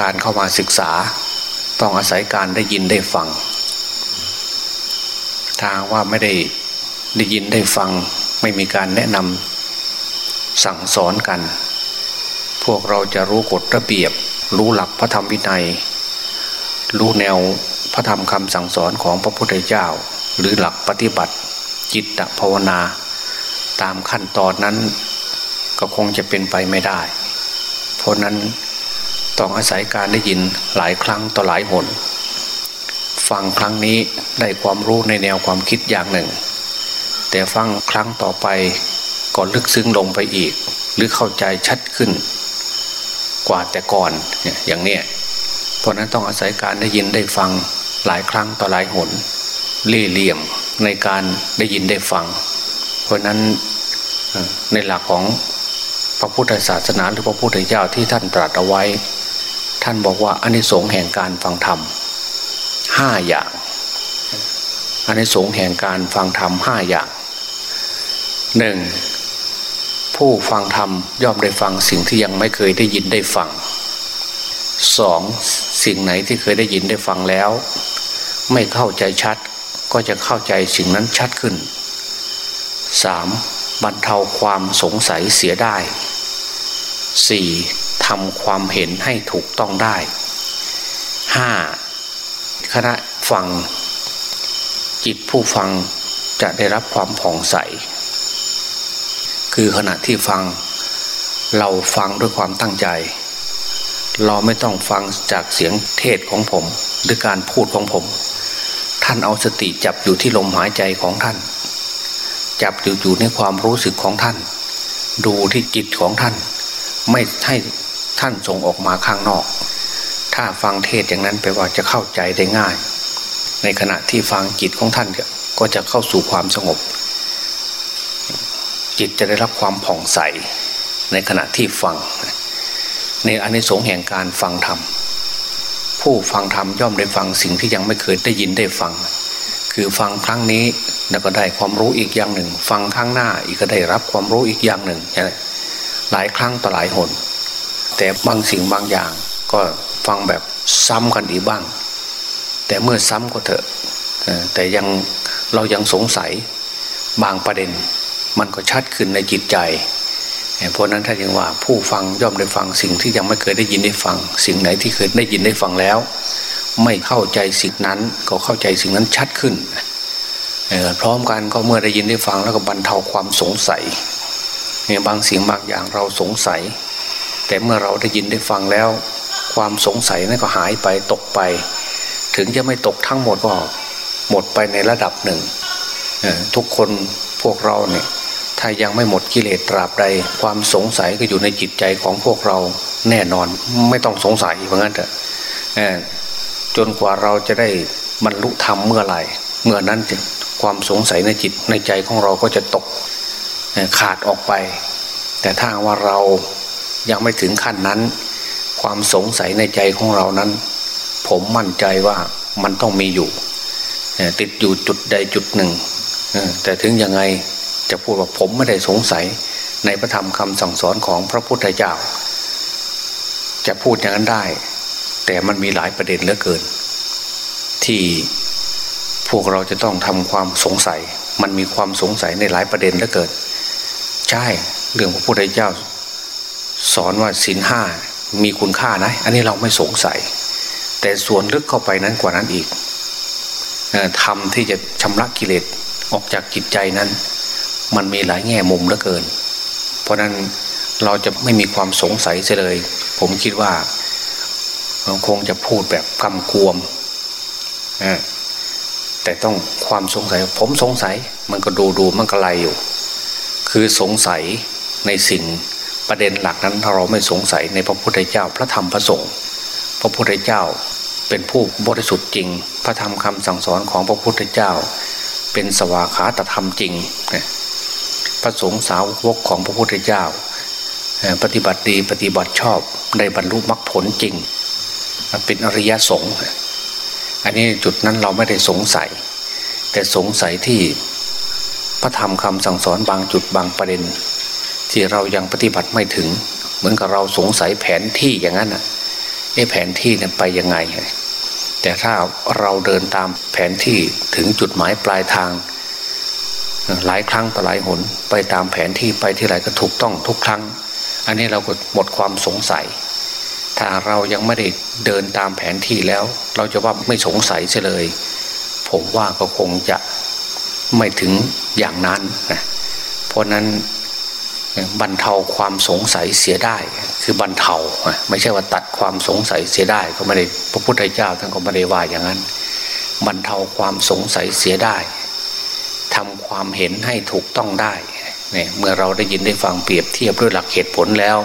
การเข้ามาศึกษา ต้องอาศัยการได้ยินได้ฟัง ทางว่าไม่ได้ได้ยินได้ฟัง ไม่มีการแนะนำสั่งสอนกัน พวกเราจะรู้กฎระเบียบ รู้หลักพระธรรมวินัย รู้แนวพระธรรมคำสั่งสอนของพระพุทธเจ้า หรือหลักปฏิบัติจิตภาวนา ตามขั้นตอนนั้นก็คงจะเป็นไปไม่ได้ เพราะนั้น ต้องอาศัยการได้ยินหลายครั้งต่อหลายหน ฟังครั้งนี้ได้ความรู้ในแนวความคิดอย่างหนึ่ง แต่ฟังครั้งต่อไปก็ลึกซึ้งลงไปอีก หรือเข้าใจชัดขึ้น กว่าแต่ก่อนอย่างเนี้ยเพราะนั้นต้องอาศัยการได้ยินได้ฟังหลายครั้งต่อหลายหนเล่เหลี่ยมในการได้ยินได้ฟัง เพราะนั้นในหลักของพระพุทธศาสนาหรือพระพุทธเจ้าที่ท่านตรัสเอาไว้ ท่านบอกว่าอานิสงส์แห่งการฟังธรรมห้าอย่างอานิสงส์แห่งการฟังธรรมห้าอย่างหนึ่งผู้ฟังธรรมย่อมได้ฟังสิ่งที่ยังไม่เคยได้ยินได้ฟังสองสิ่งไหนที่เคยได้ยินได้ฟังแล้ว ไม่เข้าใจชัดก็จะเข้าใจสิ่งนั้นชัดขึ้นสามบรรเทาความสงสัยเสียได้ 4. ทำความเห็นให้ถูกต้องได้ 5. คณะฟัง จิตผู้ฟังจะได้รับความผ่องใส คือขณะที่ฟัง เราฟังด้วยความตั้งใจ เราไม่ต้องฟังจากเสียงเทศของผม หรือการพูดของผม ท่านเอาสติจับอยู่ที่ลมหายใจของท่าน จับอยู่อยู่ในความรู้สึกของท่าน ดูที่จิตของท่าน ไม่ให้ ท่านส่งออกมาข้างนอก ถ้าฟังเทศอย่างนั้นแปลว่าจะเข้าใจได้ง่าย ในขณะที่ฟังจิตของท่านก็จะเข้าสู่ความสงบ จิตจะได้รับความผ่องใสในขณะที่ฟัง ในอนิสงส์แห่งการฟังธรรมผู้ฟังธรรมย่อมได้ฟังสิ่งที่ยังไม่เคยได้ยินได้ฟัง คือฟังครั้งนี้แล้วก็ได้ความรู้อีกอย่างหนึ่ง ฟังครั้งหน้าอีกก็ได้รับความรู้อีกอย่างหนึ่งหมหลายครั้งต่อหลายหน แต่บางสิ่งบางอย่าง ก็ฟังแบบซ้ำกันอีกบ้าง แต่เมื่อซ้ำก็เถอะแต่ยังเรายังสงสัยบางประเด็น มันก็ชัดขึ้นในจิตใจเพราะนั้นถ้ายังว่าผู้ฟังย่อมได้ฟังสิ่งที่ยังไม่เคยได้ยินได้ฟัง สิ่งไหนที่เคยได้ยินได้ฟังแล้ว ไม่เข้าใจสิ่งนั้นก็เข้าใจสิ่งนั้นชัดขึ้นพร้อมกันก็เมื่อได้ยินได้ฟังแล้วก็บรรเทาความสงสัยเนี่ยบางสิ่งบางอย่างเราสงสัย แต่เมื่อเราได้ยินได้ฟังแล้ว ความสงสัยนั้นก็หายไปตกไป ถึงจะไม่ตกทั้งหมดก็หมดไปในระดับหนึ่ง ทุกคนพวกเราเนี่ยถ้ายังไม่หมดกิเลสตราบใด ความสงสัยก็อยู่ในจิตใจของพวกเราแน่นอนไม่ต้องสงสัยเพราะงั้นเถอะจนกว่าเราจะได้บรรลุธรรมเมื่อไหร่ เมื่อนั้นความสงสัยในจิตในใจของเราก็จะตกขาดออกไป แต่ถ้าว่าเรา ยังไม่ถึงขั้นนั้น ความสงสัยในใจของเรานั้น ผมมั่นใจว่ามันต้องมีอยู่ ติดอยู่จุดใดจุดหนึ่ง แต่ถึงยังไงจะพูดว่าผมไม่ได้สงสัยในพระธรรมคำสั่งสอนของพระพุทธเจ้า จะพูดอย่างนั้นได้ แต่มันมีหลายประเด็นเหลือเกิน ที่พวกเราจะต้องทำความสงสัย มันมีความสงสัยในหลายประเด็นเหลือเกิน ใช่เรื่องพระพุทธเจ้า สอนว่าศีลห้ามีคุณค่านะ อันนี้เราไม่สงสัย แต่ส่วนลึกเข้าไปนั้นกว่านั้นอีกทำที่จะชำระกิเลสออกจากจิตใจนั้น มันมีหลายแง่มุมเหลือเกิน เพราะนั้นเราจะไม่มีความสงสัยเลย ผมคิดว่าคงจะพูดแบบกำกวมแต่ต้องความสงสัย ผมสงสัยมันก็ดูดูมันก็ไลอยู่ คือสงสัยในสิ่ง ประเด็นหลักนั้นถ้าเราไม่สงสัยในพระพุทธเจ้าพระธรรมพระสงฆ์พระพุทธเจ้าเป็นผู้บริสุทธิ์จริง พระธรรมคำสั่งสอนของพระพุทธเจ้า เป็นสวาขาตธรรมจริง พระสงฆ์สาวกของพระพุทธเจ้า ปฏิบัติดีปฏิบัติชอบได้บรรลุมรรคผลจริง เป็นอริยสงฆ์อันนี้จุดนั้นเราไม่ได้สงสัย แต่สงสัยที่พระธรรมคำสั่งสอนบางจุดบางประเด็น ที่เรายังปฏิบัติไม่ถึง เหมือนกับเราสงสัยแผนที่อย่างนั้นนะไอ้แผนที่เนี่ยไปยังไง แต่ถ้าเราเดินตามแผนที่ถึงจุดหมายปลายทาง หลายครั้งต่อหลายหนไปตามแผนที่ไปที่ไรก็ถูกต้องทุกครั้ง อันนี้เราก็หมดความสงสัย ถ้าเรายังไม่ได้เดินตามแผนที่แล้ว เราจะว่าไม่สงสัยเลย ผมว่าก็คงจะไม่ถึงอย่างนั้นนะเพราะนั้น บรรเทาความสงสัยเสียได้ คือบรรเทาไม่ใช่ว่าตัดความสงสัยเสียได้ก็ไม่ได้พระพุทธเจ้าท่านก็ไม่ได้ว่าอย่างนั้น บรรเทาความสงสัยเสียได้ทำความเห็นให้ถูกต้องได้เนี่ยเมื่อเราได้ยินได้ฟังเปรียบเทียบด้วยหลักเหตุผลแล้ว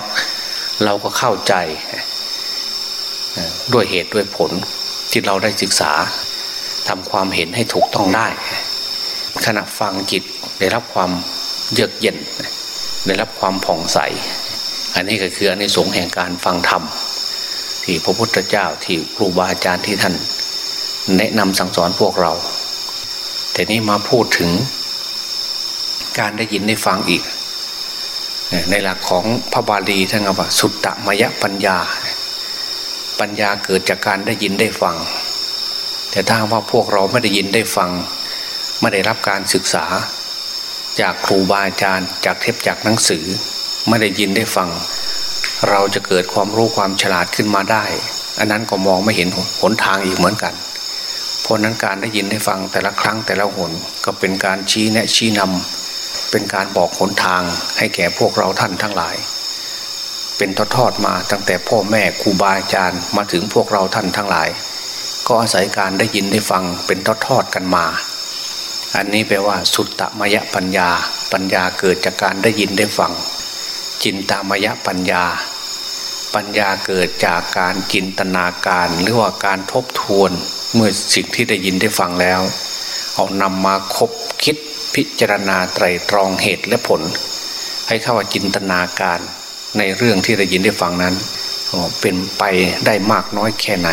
เราก็เข้าใจด้วยเหตุด้วยผลที่เราได้ศึกษาทำความเห็นให้ถูกต้องได้ ขณะฟังจิตได้รับความเยือกเย็น ได้รับความผ่องใส อันนี้ก็คืออันในสงแห่งการฟังธรรมที่พระพุทธเจ้าที่ครูบาอาจารย์ที่ท่าน แนะนำสั่งสอนพวกเรา แต่นี้มาพูดถึง การได้ยินได้ฟังอีก ในหลักของพระบาลีท่านว่า สุตตมยปัญญา ปัญญาเกิดจากการได้ยินได้ฟัง แต่ถ้าว่าพวกเราไม่ได้ยินได้ฟัง ไม่ได้รับการศึกษา จากครูบาอาจารย์ จากเทปจากหนังสือ ไม่ได้ยินได้ฟัง เราจะเกิดความรู้ความฉลาดขึ้นมาได้ อันนั้นก็มองไม่เห็นหนทางอีกเหมือนกัน เพราะนั้นการได้ยินได้ฟังแต่ละครั้งแต่ละหนก็เป็นการชี้แนะชี้นำเป็นการบอกหนทางให้แก่พวกเราท่านทั้งหลาย เป็นทอดๆมาตั้งแต่พ่อแม่ครูบาอาจารย์มาถึงพวกเราท่านทั้งหลาย ก็อาศัยการได้ยินได้ฟังเป็นทอดๆกันมา อันนี้แปลว่า สุตตมยปัญญา ปัญญาเกิดจากการได้ยินได้ฟัง จินตามยปัญญา ปัญญาเกิดจากการจินตนาการหรือว่าการทบทวนเมื่อสิ่งที่ได้ยินได้ฟังแล้ว เอานำมาคบคิดพิจารณาไตรตรองเหตุและผล ให้เข้าว่าจินตนาการในเรื่องที่ได้ยินได้ฟังนั้นเป็นไปได้มากน้อยแค่ไหน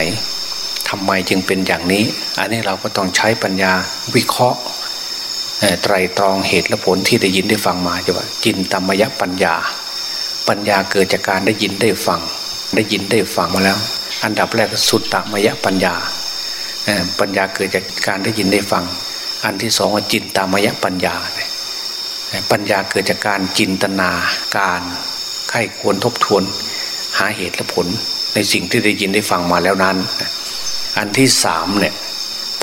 ทำไมจึงเป็นอย่างนี้ อันนี้เราก็ต้องใช้ปัญญาวิเคราะห์ ไตรตรองเหตุและผลที่ได้ยินได้ฟังมาจะว่าจินตมยปัญญา ปัญญาเกิดจากการได้ยินได้ฟัง ได้ยินได้ฟังมาแล้ว อันดับแรกสุตตมยปัญญาปัญญาเกิดจากการได้ยินได้ฟัง อันที่สองว่าจินตามยปัญญา ปัญญาเกิดจากการจินตนาการไข้ควรทบทวน หาเหตุและผลในสิ่งที่ได้ยินได้ฟังมาแล้วนั้น อันที่สามเนี่ย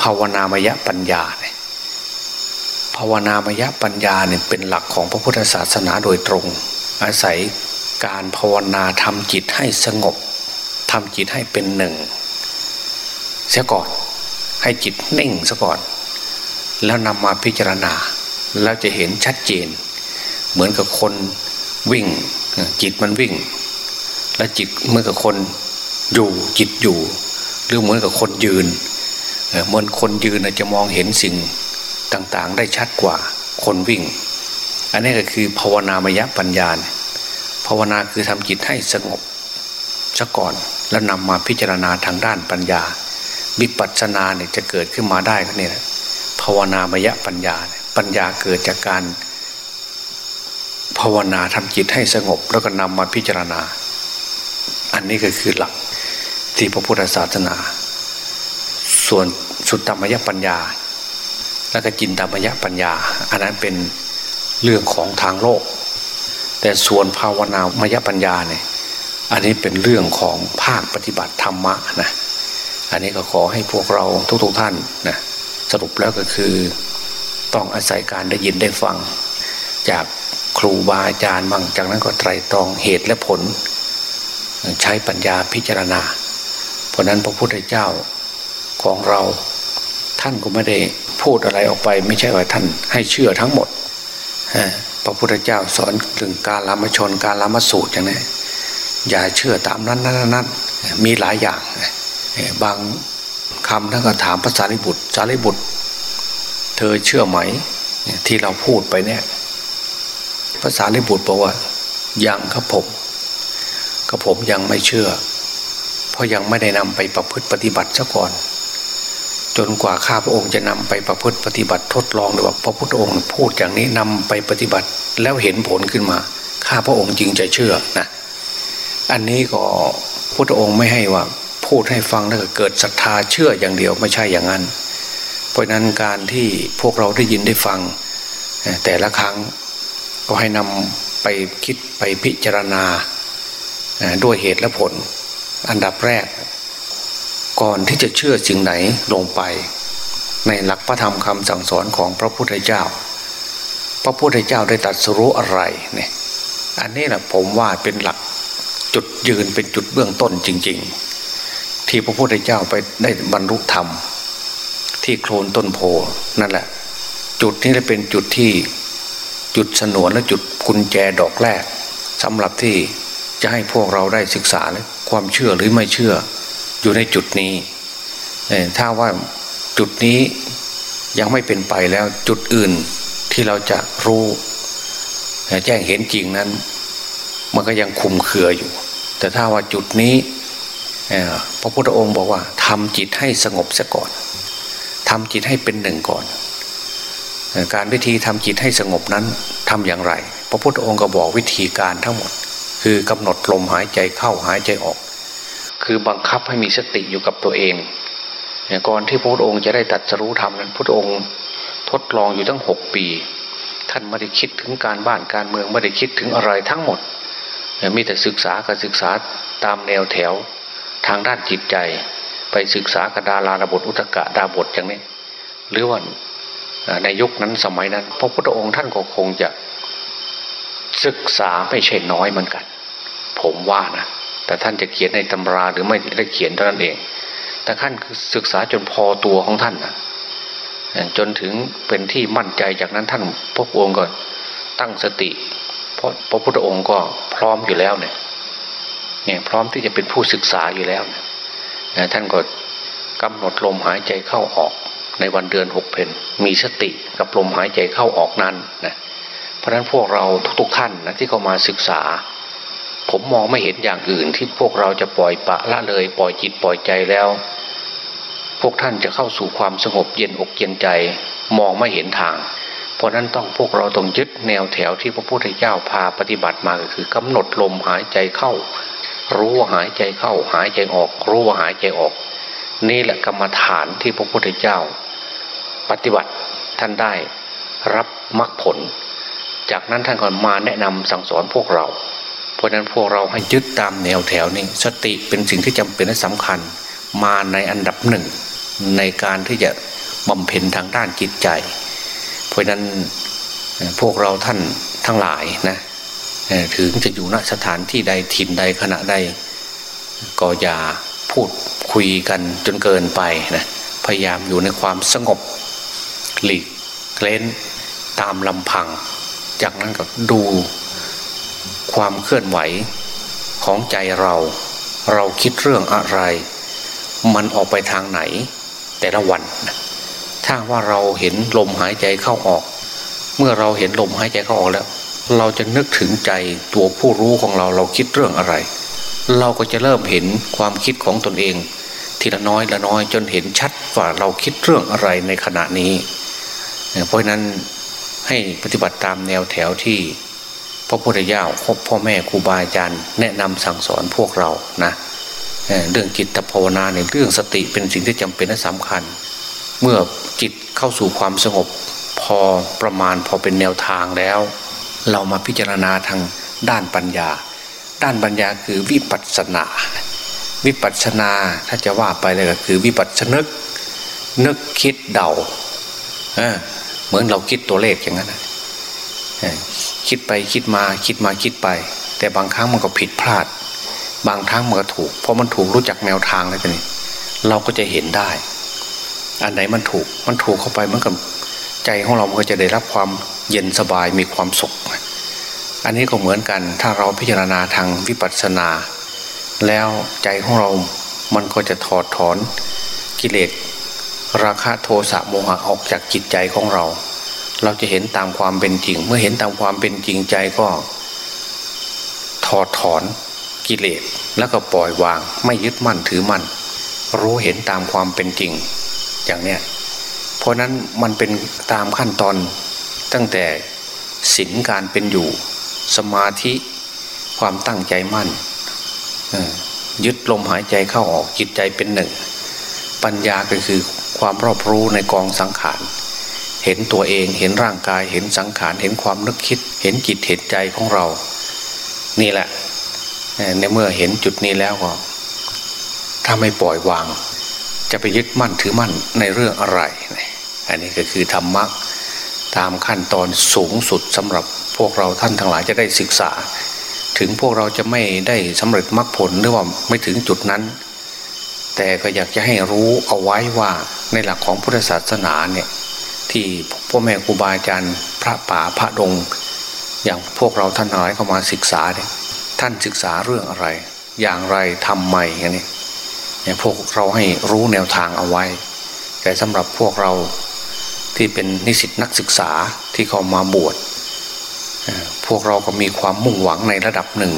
ภาวนามยปัญญาเนี่ย ภาวนามยปัญญาเนี่ยเป็นหลักของพระพุทธศาสนาโดยตรง อาศัยการภาวนาทำจิตให้สงบทำจิตให้เป็นหนึ่งเสียก่อนให้จิตนิ่งซะก่อน แล้วนำมาพิจารณาแล้วจะเห็นชัดเจน เหมือนกับคนวิ่ง จิตมันวิ่ง และจิตเหมือนกับคนอยู่จิตอยู่ หรือเหมือนกับคนยืนเหมือนคนยืนจะมองเห็นสิ่ง ต่างๆ ได้ชัดกว่าคนวิ่ง อันนี้ก็คือภาวนามยปัญญาภาวนาคือทำจิตให้สงบซะก่อนแล้วนำมาพิจารณาทางด้านปัญญาวิปัสสนาเนี่ยจะเกิดขึ้นมาได้ก็เนี่แหละภาวนามยปัญญา ปัญญาเกิดจากการภาวนาทำจิตให้สงบ แล้วก็นำมาพิจารณา อันนี้ก็คือหลักที่พระพุทธศาสนา ส่วนสุตตมยปัญญา แล้วก็จินตามยปัญญา อันนั้นเป็นเรื่องของทางโลก แต่ส่วนภาวนามยปัญญาเนี่ยอันนี้เป็นเรื่องของภาคปฏิบัติธรรมะนะอันนี้ก็ขอให้พวกเราทุกๆทท่านนะสรุปแล้วก็คือต้องอาศัยการได้ยินได้ฟัง จากครูบาอาจารย์มั่งจากนั้นก็ไตรตรองเหตุและผล ใช้ปัญญาพิจารณา เพราะนั้นพระพุทธเจ้าของเรา ท่านก็ไม่ได้พูดอะไรออกไป ไม่ใช่ว่าท่านให้เชื่อทั้งหมดพระพุทธเจ้าสอนถึงการละมชนการละมสูตรอย่างนี้อย่าเชื่อตามนั้นนั้นนั้นมีหลายอย่างบางคำท่านก็ถามภาษาลิบุตรสารีบุตร เธอเชื่อไหมที่เราพูดไปเนี่ยภาษาลิบุตรบอกว่า ยังครับผมก็ผมยังไม่เชื่อ เพราะยังไม่ได้นำไปประพฤติปฏิบัติซะก่อน จนกว่าข้าพระองค์จะนำไปประพฤติปฏิบัติทดลองหรือว่าพระพุทธองค์ พูดอย่างนี้นำไปปฏิบัติแล้วเห็นผลขึ้นมา ข้าพระองค์จึงจะเชื่อนะอันนี้ก็พุทธองค์ไม่ให้ว่าพูดให้ฟังแล้วก็เกิดศรัทธาเชื่ออย่างเดียวไม่ใช่อย่างนั้น เพราะนั้นการที่พวกเราได้ยินได้ฟัง แต่ละครั้งก็ให้นำไปคิดไปพิจารณาด้วยเหตุและผล อันดับแรก ก่อนที่จะเชื่อสิ่งไหนลงไป ในหลักพระธรรมคำสั่งสอนของพระพุทธเจ้า พระพุทธเจ้าได้ตรัสรู้อะไรเนี่ยอันนี้แหละผมว่าเป็นหลักจุดยืนเป็นจุดเบื้องต้นจริง ๆ ที่พระพุทธเจ้าไปได้บรรลุธรรม ที่โคลนต้นโพนั่นแหละ จุดนี้จะเป็นจุดที่จุดสนวนและจุดกุญแจดอกแรกสำหรับที่จะให้พวกเราได้ศึกษาความเชื่อหรือไม่เชื่อ อยู่ในจุดนี้ถ้าว่าจุดนี้ยังไม่เป็นไปแล้วจุดอื่นที่เราจะรู้แจ้งเห็นจริงนั้น มันก็ยังคุมเคืออยู่ แต่ถ้าว่าจุดนี้พระพุทธองค์บอกว่าทำจิตให้สงบซะก่อนทำจิตให้เป็นหนึ่งก่อน การวิธีทำจิตให้สงบนั้นทำอย่างไร พระพุทธองค์ก็บอกวิธีการทั้งหมด คือกำหนดลมหายใจเข้าหายใจออก คือบังคับให้มีสติอยู่กับตัวเองก่อนที่พระพุทธองค์จะได้ตัดสรู้ธรรมนั้นพระพุทธองค์ทดลองอยู่ตั้งหกปี ท่านไม่ได้คิดถึงการบ้านการเมืองไม่ได้คิดถึงอะไรทั้งหมด มีแต่ศึกษาการศึกษาตามแนวแถวทางด้านจิตใจ ไปศึกษากระดาลาบทอุตกะดาบทอย่างนี้ หรือว่าในยุคนั้นสมัยนั้น พระพุทธองค์ท่านก็คงจะศึกษาไม่ใช่น้อยเหมือนกัน ผมว่านะ แต่ท่านจะเขียนในตำราหรือไม่ได้เขียนเท่านั้นเอง แต่ท่านศึกษาจนพอตัวของท่านนะจนถึงเป็นที่มั่นใจจากนั้นท่านพระองค์ก็ตั้งสติเพราะพระพุทธองค์ก็พร้อมอยู่แล้วเนี่ยเนี่ยพร้อมที่จะเป็นผู้ศึกษาอยู่แล้วเนี่ยท่านก็กำหนดลมหายใจเข้าออกในวันเดือนหกเพนมีสติกับลมหายใจเข้าออกนั้นนะเพราะฉะนั้นพวกเราทุกๆท่านนะที่เข้ามาศึกษา ผมมองไม่เห็นอย่างอื่นที่พวกเราจะปล่อยปะละเลยปล่อยจิตปล่อยใจแล้ว พวกท่านจะเข้าสู่ความสงบเย็นอกเย็นใจ มองไม่เห็นทาง เพราะนั้นต้องพวกเราต้องยึดแนวแถวที่พระพุทธเจ้าพาปฏิบัติมาก็คือกำหนดลมหายใจเข้า รู้ว่าหายใจเข้า หายใจออก รู้ว่าหายใจออก นี่แหละกรรมฐานที่พระพุทธเจ้า ปฏิบัติท่านได้รับมรรคผล จากนั้นท่านก็มาแนะนำสั่งสอนพวกเรา เพราะนั้นพวกเราให้ยึดตามแนวแถวนี้ สติเป็นสิ่งที่จำเป็นและสำคัญ มาในอันดับหนึ่ง ในการที่จะบำเพ็ญทางด้านจิตใจ เพราะนั้นพวกเราท่านทั้งหลายนะถึงจะอยู่ณสถานที่ใดถิ่นใดขณะใดก็อย่าพูดคุยกันจนเกินไปนะพยายามอยู่ในความสงบหลีกเล้นตามลำพัง จากนั้นก็ดู ความเคลื่อนไหวของใจเรา เราคิดเรื่องอะไร มันออกไปทางไหน แต่ละวัน ถ้าว่าเราเห็นลมหายใจเข้าออก เมื่อเราเห็นลมหายใจเข้าออกแล้ว เราจะนึกถึงใจตัวผู้รู้ของเราเราคิดเรื่องอะไร เราก็จะเริ่มเห็นความคิดของตนเอง ทีละน้อยละน้อยจนเห็นชัดว่าเราคิดเรื่องอะไรในขณะนี้ เพราะนั้นให้ปฏิบัติตามแนวแถวที่ พระพุทธเจ้าพ่อแม่ครูบาอาจารย์แนะนำสั่งสอนพวกเรานะเรื่องจิตภาวนาในเรื่องสติเป็นสิ่งที่จำเป็นและสำคัญ เมื่อจิตเข้าสู่ความสงบพอประมาณพอเป็นแนวทางแล้ว เรามาพิจารณาทางด้านปัญญา ด้านปัญญาคือวิปัสสนา วิปัสสนาถ้าจะว่าไปเลยก็คือวิปัสสนึกนึกคิดเดาเหมือนเราคิดตัวเลขอย่างนั้น คิดไปคิดมาคิดมาคิดไป แต่บางครั้งมันก็ผิดพลาด บางครั้งมันก็ถูก เพราะมันถูกรู้จักแนวทางแล้วนี่เราก็จะเห็นได้ อันไหนมันถูกมันถูกเข้าไปมันกับใจของเรามันก็จะได้รับความเย็นสบายมีความสุข อันนี้ก็เหมือนกันถ้าเราพิจารณาทางวิปัสสนา แล้วใจของเรา มันก็จะถอดถอนกิเลสราคะโทสะโมหะออกจากจิตใจของเรา เราจะเห็นตามความเป็นจริง เมื่อเห็นตามความเป็นจริงใจก็ ถอดถอนกิเลสแล้วก็ปล่อยวาง ไม่ยึดมั่นถือมั่น รู้เห็นตามความเป็นจริง อย่างเนี้ยเพราะนั้นมันเป็นตามขั้นตอนตั้งแต่ศีลการเป็นอยู่ สมาธิความตั้งใจมั่นยึดลมหายใจเข้าออกจิตใจเป็นหนึ่ง ปัญญาก็คือความรอบรู้ในกองสังขาร เห็นตัวเองเห็นร่างกายเห็นสังขารเห็นความนึกคิด เห็นจิตเห็นใจของเรา นี่แหละในเมื่อเห็นจุดนี้แล้วก็ถ้าไม่ปล่อยวาง จะไปยึดมั่นถือมั่นในเรื่องอะไร อันนี้ก็คือธรรมะตามขั้นตอนสูงสุดสำหรับพวกเราท่านทั้งหลายจะได้ศึกษา ถึงพวกเราจะไม่ได้สำเร็จมรรคผลหรือว่าไม่ถึงจุดนั้น แต่ก็อยากจะให้รู้เอาไว้ว่าในหลักของพุทธศาสนาเนี่ย ที่พ่อแม่ครูบาอาจารย์พระป่าพระดง อย่างพวกเราท่านหลายเข้ามาศึกษาเนี่ยท่านศึกษาเรื่องอะไร อย่างไรทำไมอย่างนี้ยพวกเราให้รู้แนวทางเอาไว้ แต่สำหรับพวกเราที่เป็นนิสิตนักศึกษาที่เขามาบวชพวกเราก็มีความมุ่งหวังในระดับหนึ่ง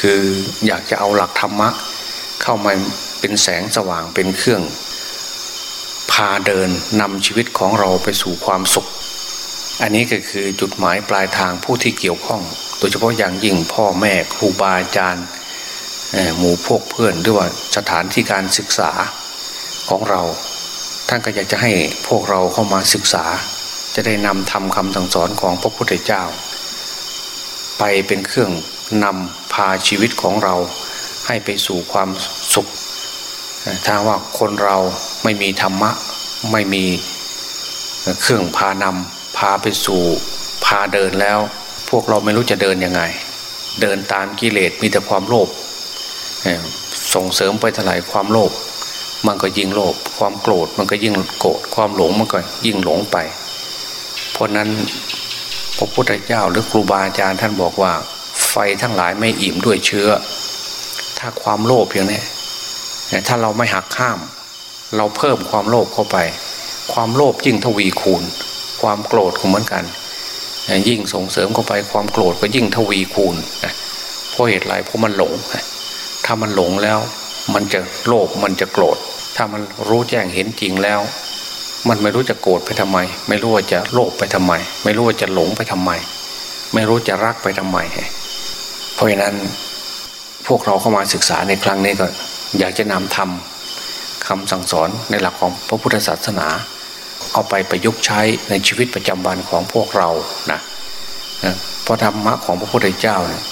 คืออยากจะเอาหลักธรรมะเข้ามาเป็นแสงสว่างเป็นเครื่องาเดินนำชีวิตของเราไปสู่ความสุข อันนี้ก็คือจุดหมายปลายทางผู้ที่เกี่ยวข้อง โดยเฉพาะอย่างยิ่งพ่อแม่ครูบาอาจารย์หมู่พวกเพื่อนหรือว่าสถานที่การศึกษาของเรา ท่านก็อยากจะให้พวกเราเข้ามาศึกษา จะได้นำทำคำสั่งสอนของพระพุทธเจ้า ไปเป็นเครื่องนำพาชีวิตของเราให้ไปสู่ความสุข ถ้าว่าคนเราไม่มีธรรมะ ไม่มีเครื่องพานำพาไปสู่พาเดินแล้ว พวกเราไม่รู้จะเดินยังไง เดินตามกิเลสมีแต่ความโลภส่งเสริมไปเท่าไหร่ความโลภมันก็ยิ่งโลภความโกรธมันก็ยิ่งโกรธความหลงมันก็ยิ่งหลงไป เพราะนั้นพระพุทธเจ้าหรือครูบาอาจารย์ท่านบอกว่า ไฟทั้งหลายไม่อิ่มด้วยเชื้อ ถ้าความโลภอย่างนี้ ถ้าเราไม่หักข้าม เราเพิ่มความโลภเข้าไป ความโลภยิ่งทวีคูณ ความโกรธก็เหมือนกัน ยิ่งส่งเสริมเข้าไปความโกรธก็ยิ่งทวีคูณเพราะเหตุไรเพราะมันหลง ถ้ามันหลงแล้ว มันจะโลภมันจะโกรธ ถ้ามันรู้แจ้งเห็นจริงแล้ว มันไม่รู้จะโกรธไปทำไม ไม่รู้ว่าจะโลภไปทำไม ไม่รู้ว่าจะหลงไปทำไม ไม่รู้จะรักไปทำไมเพราะฉะนั้นพวกเราเข้ามาศึกษาในครั้งนี้ก็ อยากจะนำทำคำสั่งสอนในหลักของพระพุทธศาสนา เอาไปประยุกต์ใช้ในชีวิตประจำวันของพวกเรานะเพราะธรรมะของพระพุทธเจ้าเนี่ย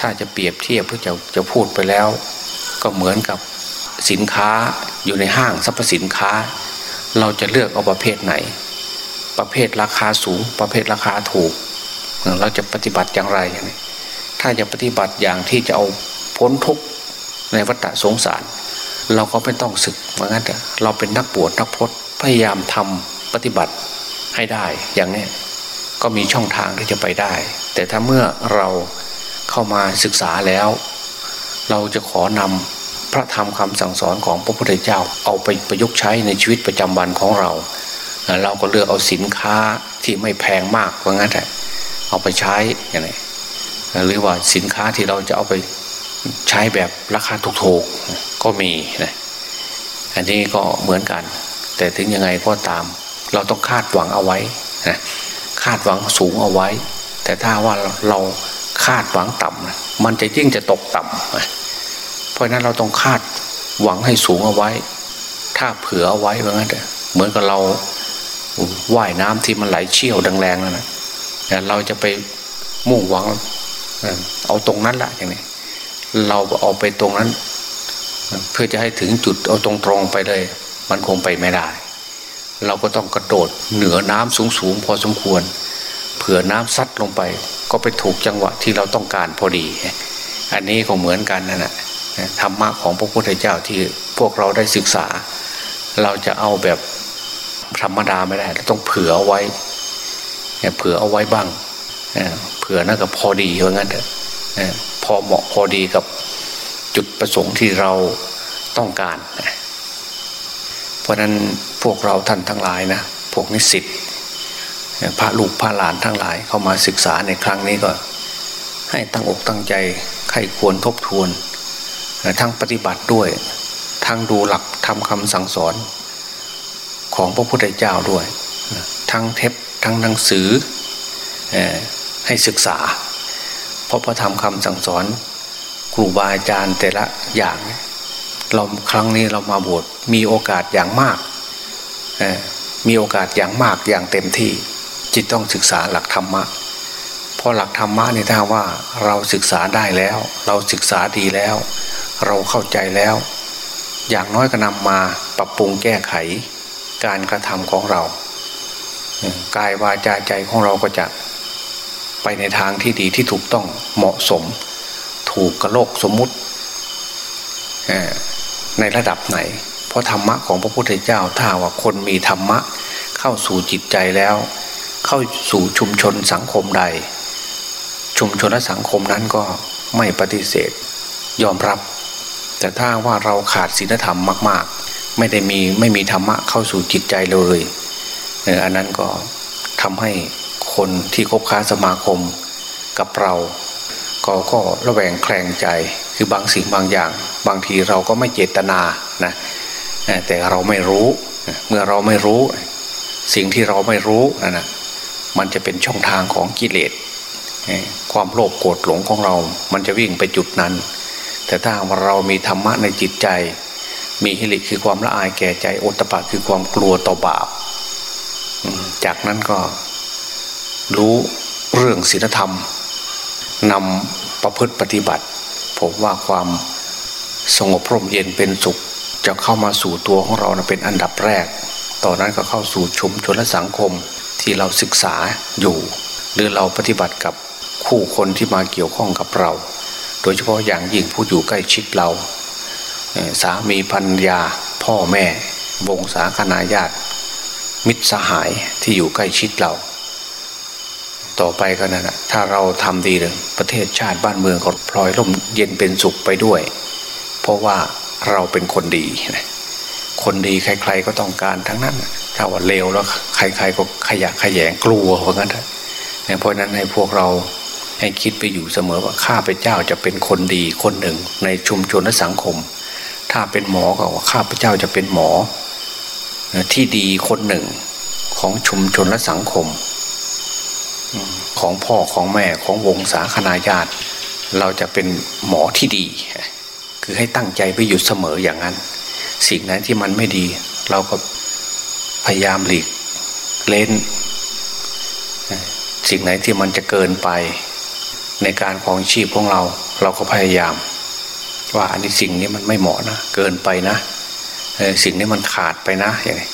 ถ้าจะเปรียบเทียบพระเจ้าจะพูดไปแล้ว ก็เหมือนกับสินค้าอยู่ในห้างสรรพสินค้า เราจะเลือกเอาประเภทไหน ประเภทราคาสูง ประเภทราคาถูก เราจะปฏิบัติอย่างไร ถ้าจะปฏิบัติอย่างที่จะเอาพ้นทุกข์ ในวัฏสงสาร เราก็ไม่ต้องศึกเหมือนกันเราเป็นนักบวชนักพจน์พยายามทำปฏิบัติให้ได้อย่างนี้ก็มีช่องทางที่จะไปได้ แต่ถ้าเมื่อเราเข้ามาศึกษาแล้ว เราจะขอนำพระธรรมคำสั่งสอนของพระพุทธเจ้า เอาไปประยุกต์ใช้ในชีวิตประจำวันของเรา เราก็เลือกเอาสินค้าที่ไม่แพงมากว่างั้นแหละเอาไปใช้อย่างนี้หรือว่าสินค้าที่เราจะเอาไป ใช้แบบราคาถูกๆก็มีนะอันนี้ก็เหมือนกัน แต่ถึงยังไงก็ตาม เราต้องคาดหวังเอาไว้นะคาดหวังสูงเอาไว้ แต่ถ้าว่าเราคาดหวังต่ำมันจะยิ่งจะตกต่ำเพราะนั้นเราต้องคาดหวังให้สูงเอาไว้ ถ้าเผื่อเอาไว้เหมือนกันเหมือนกับเราว่ายน้ำที่มันไหลเชี่ยวแรงๆนั่นนะเราจะไปมุ่งหวังเอาตรงนั้นละอย่างนี้ เราเอาไปตรงนั้น เพื่อจะให้ถึงจุดเอาตรงตรงไปเลย มันคงไปไม่ได้ เราก็ต้องกระโดดเหนือน้ำสูงสูงพอสมควร เผื่อน้ำซัดลงไป ก็ไปถูกจังหวะที่เราต้องการพอดี อันนี้ก็เหมือนกันนั่นแหละธรรมะของพระพุทธเจ้าที่พวกเราได้ศึกษา เราจะเอาแบบธรรมดาไม่ได้ต้องเผื่อเอาไว้เผื่อเอาไว้บ้างเผื่อนั่นก็พอดีว่างั้นเถอะ พอเหมาะพอดีกับจุดประสงค์ที่เราต้องการ เพราะนั้นพวกเราท่านทั้งหลายนะพวกนิสิตพระลูกพระหลานทั้งหลายเข้ามาศึกษาในครั้งนี้ก็ ให้ตั้งอกตั้งใจใครควรทบทวน ทั้งปฏิบัติด้วย ทั้งดูหลักทำคำสั่งสอน ของพระพุทธเจ้าด้วย ทั้งเทปทั้งหนังสือให้ศึกษา ราะพระธรรมคำสั่งสอนครูบาอาจารย์แต่ละอย่าง เราครั้งนี้เรามาบวชมีโอกาสอย่างมาก มีโอกาสอย่างมากอย่างเต็มที่จิตต้องศึกษาหลักธรรมะเพราะหลักธรรมะนี่ถ้าว่าเราศึกษาได้แล้ว เราศึกษาดีแล้ว เราเข้าใจแล้ว อย่างน้อยก็นำมาปรับปรุงแก้ไขการกระทำของเรากายวาจาใจของเราก็จะ ไปในทางที่ดีที่ถูกต้องเหมาะสม ถูกกระโลกสมมุติในระดับไหน เพราะธรรมะของพระพุทธเจ้าถ้าว่าคนมีธรรมะเข้าสู่จิตใจแล้ว เข้าสู่ชุมชนสังคมใด ชุมชนและสังคมนั้นก็ไม่ปฏิเสธยอมรับ แต่ถ้าว่าเราขาดศีลธรรมมาก ๆ ไม่ได้มีไม่มีธรรมะเข้าสู่จิตใจเลยอันนั้นก็ทำให้ คนที่คบค้าสมาคมกับเราก็ก็ระแวงแคลงใจคือบางสิ่งบางอย่าง บางทีเราก็ไม่เจตนานะแต่เราไม่รู้เมื่อเราไม่รู้ สิ่งที่เราไม่รู้นะนะมันจะเป็นช่องทางของกิเลสความโลภโกรธหลงของเรา มันจะวิ่งไปจุดนั้น แต่ถ้าเรามีธรรมะในจิตใจ มีฮิริคือความละอายแก่ใจโอตปะคือความกลัวต่อบาปจากนั้นก็ รู้เรื่องศีลธรรมนำประพฤติปฏิบัติ ผมว่าความสงบพร่มเย็นเป็นสุข จะเข้ามาสู่ตัวของเราเป็นอันดับแรก ต่อนนั้นก็เข้าสู่ชุมชนและสังคมที่เราศึกษาอยู่ หรือเราปฏิบัติกับคู่คนที่มาเกี่ยวข้องกับเรา โดยเฉพาะอย่างยิ่งผู้อยู่ใกล้ชิดเรา สามีพันยา พ่อแม่วงศาคณาญาติ มิตรสหายที่อยู่ใกล้ชิดเรา ต่อไปก็นั่นแหะถ้าเราทำดีเลยประเทศชาติบ้านเมืองก็พลอยร่มเย็นเป็นสุขไปด้วย เพราะว่าเราเป็นคนดี คนดีใคร ๆก็ต้องการทั้งนั้น ถ้าว่าเลวแล้วใคร ๆ ก็ขยะขยงกลัวเพราะงั้นเพราะนั้นให้พวกเราให้คิดไปอยู่เสมอว่าข้าพเจ้าจะเป็นคนดีคนหนึ่งในชุมชนและสังคม ถ้าเป็นหมอก็ว่าข้าพเจ้าจะเป็นหมอ ที่ดีคนหนึ่งของชุมชนและสังคม ของพ่อของแม่ของวงศาคณาญาติ เราจะเป็นหมอที่ดี คือให้ตั้งใจไปอยู่เสมออย่างนั้น สิ่งนั้นที่มันไม่ดี เราก็พยายามหลีกเล่น สิ่งไหนที่มันจะเกินไป ในการของชีพของเรา เราก็พยายาม ว่าอันนี้สิ่งนี้มันไม่เหมาะนะ เกินไปนะสิ่งนี้มันขาดไปนะอย่างนี้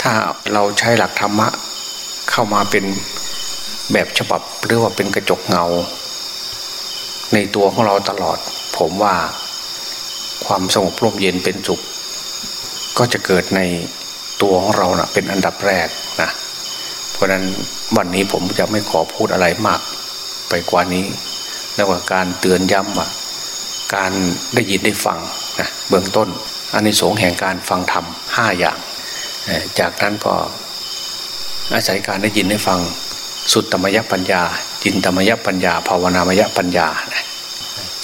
ถ้าเราใช้หลักธรรมะเข้ามาเป็น แบบฉบับหรือว่าเป็นกระจกเงา ในตัวของเราตลอด ผมว่าความสงบร่มเย็นเป็นสุข ก็จะเกิดในตัวของเรานะเป็นอันดับแรกนะเพราะนั้นวันนี้ผมจะไม่ขอพูดอะไรมาก ไปกว่านี้แล้วว่าการเตือนย้ำว่าการได้ยินได้ฟังนะเบื้องต้นอันในสงแห่งการฟังธรรมห้าอย่าง จากนั้นก็อาศัยการได้ยินได้ฟัง สุดธรรมยปัญญา จินธรรมยปัญญา ภาวนามยปัญญา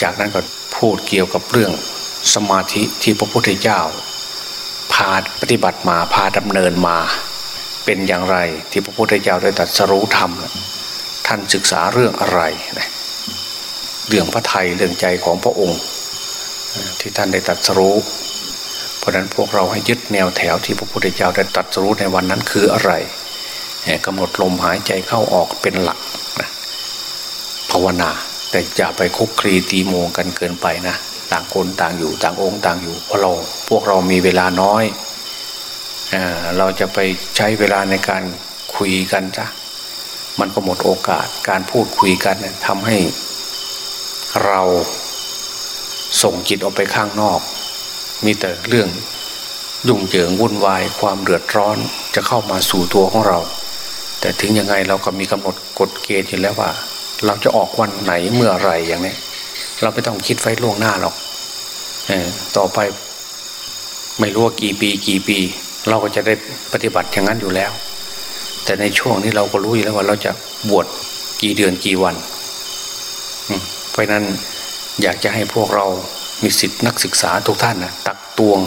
จากนั้นก็พูดเกี่ยวกับเรื่องสมาธิที่พระพุทธเจ้า พาปฏิบัติมาพาดำเนินมา เป็นอย่างไรที่พระพุทธเจ้าได้ตรัสรู้ธรรม ท่านศึกษาเรื่องอะไร เรื่องพระไทยเรื่องใจของพระองค์ ที่ท่านได้ตรัสรู้ เพราะนั้นพวกเราให้ยึดแนวแถวที่พระพุทธเจ้าได้ตรัสรู้ในวันนั้นคืออะไร กำหนดลมหายใจเข้าออกเป็นหลักนะภาวนา แต่อย่าไปคุกคลีตีโมงกันเกินไปนะ ต่างคนต่างอยู่ต่างองค์ต่างอยู่เพราะเราพวกเรามีเวลาน้อยเราจะไปใช้เวลาในการคุยกันจ้ะมันก็หมดโอกาสการพูดคุยกันทำให้เราส่งจิตออกไปข้างนอก มีแต่เรื่องยุ่งเหยิงวุ่นวายความเดือดร้อนจะเข้ามาสู่ตัวของเรา แต่ถึงยังไงเราก็มีกำหนดกฎเกณฑ์อยู่แล้วว่า เราจะออกวันไหนเมื่อไรอย่างนี้เราไม่ต้องคิดไว้ล่วงหน้าหรอกต่อไปไม่รู้ว่ากี่ปีกี่ปี เราก็จะได้ปฏิบัติอย่างนั้นอยู่แล้ว แต่ในช่วงนี้เราก็รู้อยู่แล้วว่า เราจะบวชกี่เดือนกี่วันเพราะนั้นอยากจะให้พวกเรามีสิทธินักศึกษาทุกท่านนะตักตวง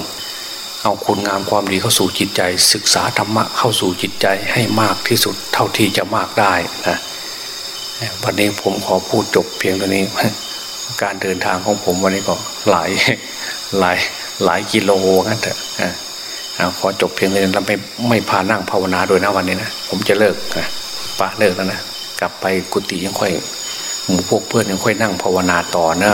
เอาคุณงามความดีเข้าสู่จิตใจ ศึกษาธรรมะเข้าสู่จิตใจให้มากที่สุดเท่าที่จะมากได้นะวันนี้ผมขอพูดจบเพียงเท่านี้ การเดินทางของผมวันนี้ก็หลายหลายหลายกิโลงั้นเถอะขอจบเพียงเท่านี้แล้วไม่ไม่พานั่งภาวนาด้วยนะวันนี้นะผมจะเลิกนะปะเลิกแล้วนะกลับไปกุฏิยังค่อยหมู่พวกเพื่อนยังค่อยนั่งภาวนาต่อเนะ